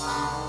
Wow.